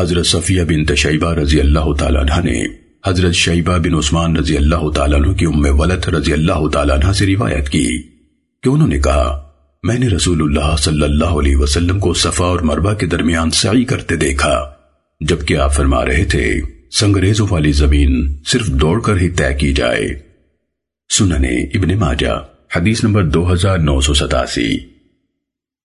حضرت صفیہ بن شیبہ رضی اللہ تعالیٰ عنہ نے حضرت شیبہ بن عثمان رضی اللہ تعالیٰ عنہ کی ام ولد رضی اللہ تعالیٰ عنہ سے روایت کی کہ انہوں نے کہا، میں نے رسول اللہ صلی اللہ علیہ وسلم کو صفا اور مربع کے درمیان سعی کرتے دیکھا، جبکہ آپ فرما رہے تھے، سنگریزوں والی زمین صرف دوڑ کر ہی طے کی جائے۔ سننے ابن ماجہ، حدیث نمبر دو ہزار نو سو ستاسی۔